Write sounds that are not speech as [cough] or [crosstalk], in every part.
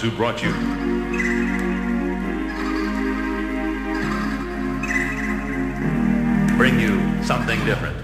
who brought you. Bring you something different.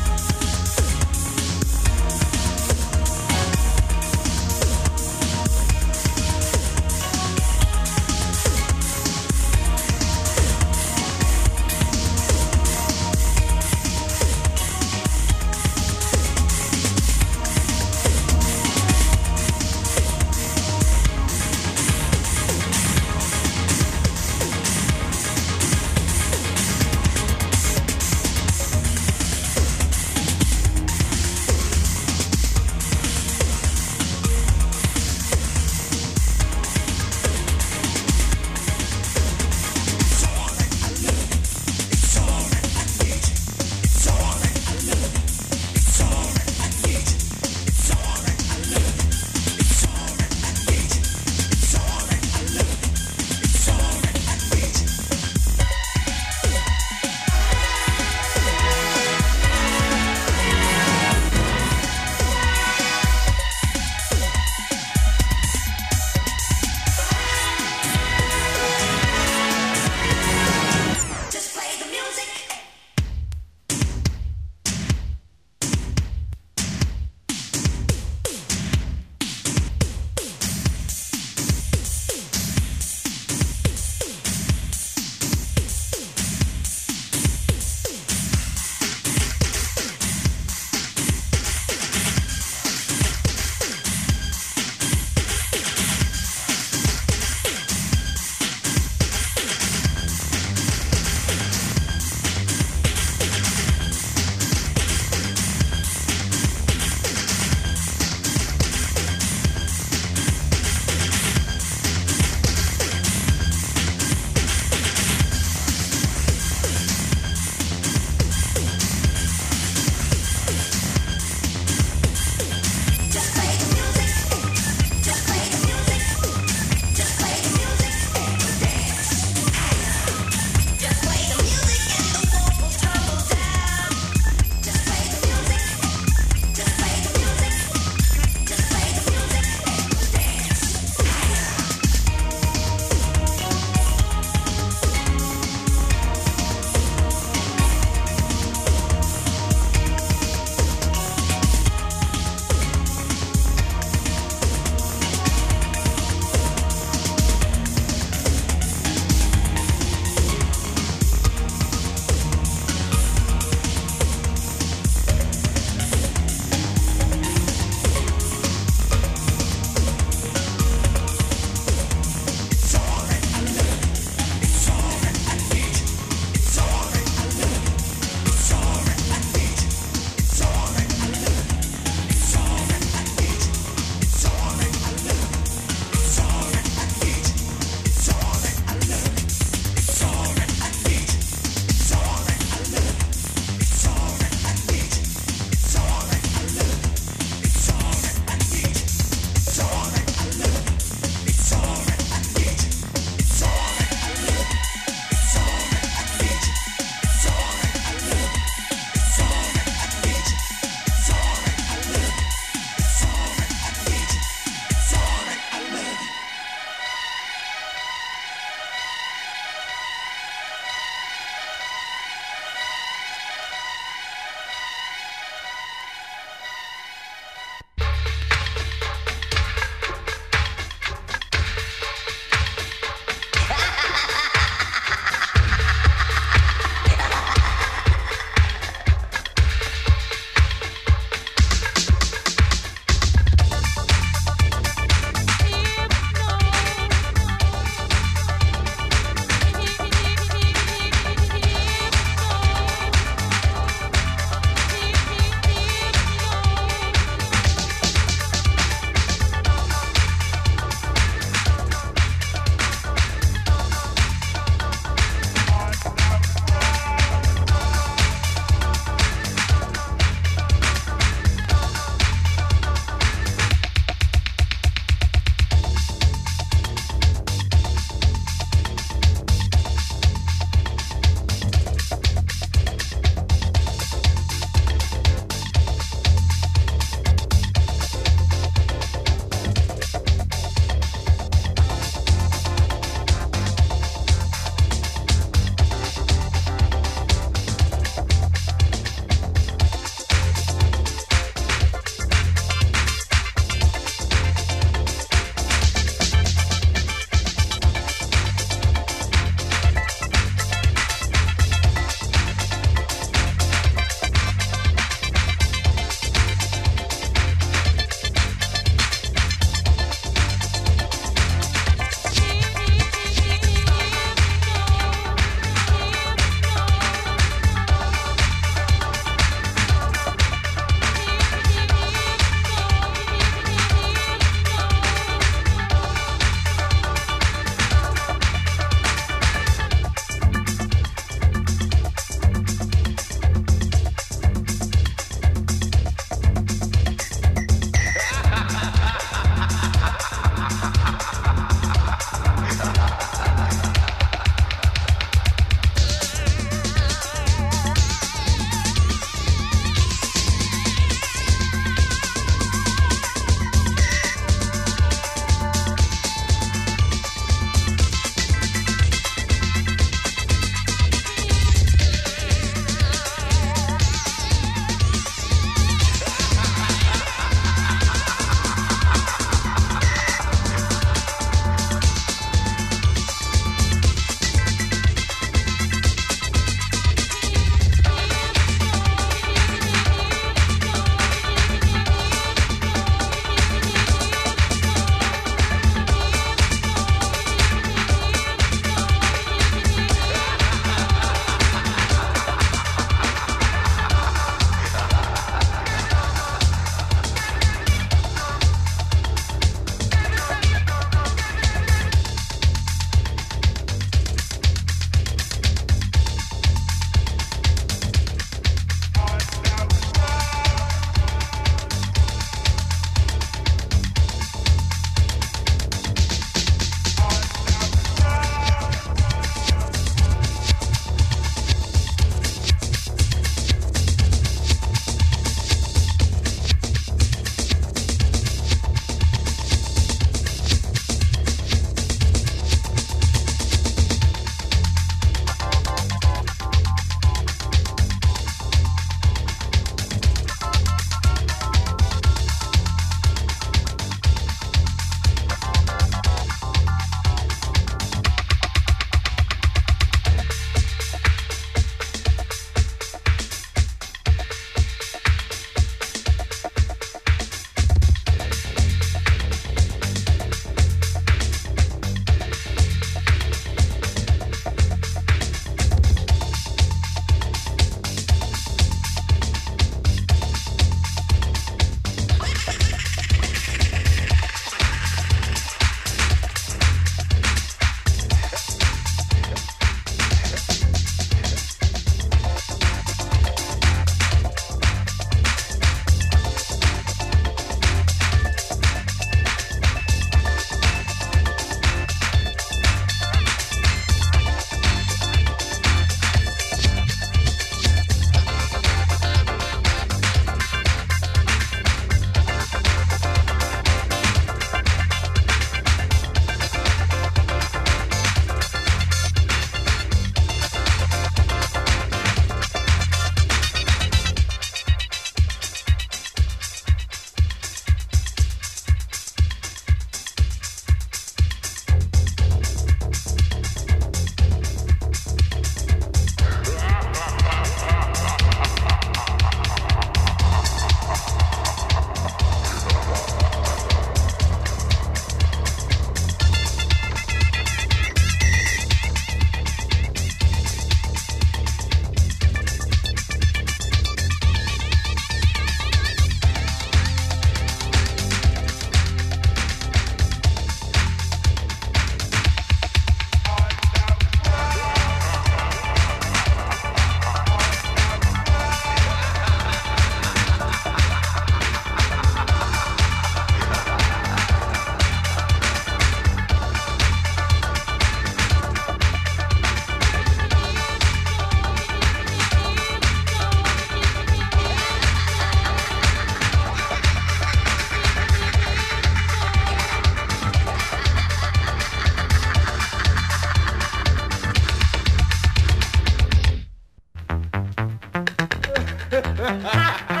ha, [laughs] ha.